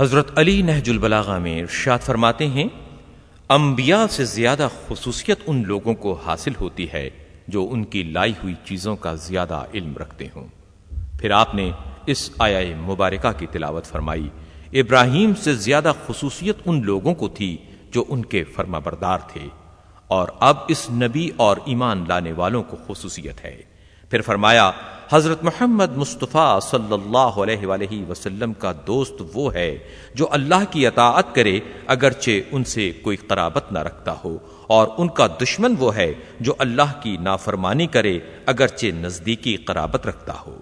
حضرت علی نہج البلاغہ میں ارشاد فرماتے ہیں، انبیاء سے زیادہ خصوصیت ان لوگوں کو حاصل ہوتی ہے جو ان کی لائی ہوئی چیزوں کا زیادہ علم رکھتے ہوں۔ پھر آپ نے اس آیا مبارکہ کی تلاوت فرمائی۔ ابراہیم سے زیادہ خصوصیت ان لوگوں کو تھی جو ان کے فرما بردار تھے۔ اور اب اس نبی اور ایمان لانے والوں کو خصوصیت ہے۔ پھر فرمایا حضرت محمد مصطفیٰ صلی اللہ علیہ وآلہ وسلم کا دوست وہ ہے جو اللہ کی اطاعت کرے اگرچہ ان سے کوئی قرابت نہ رکھتا ہو، اور ان کا دشمن وہ ہے جو اللہ کی نافرمانی کرے اگرچہ نزدیکی قرابت رکھتا ہو۔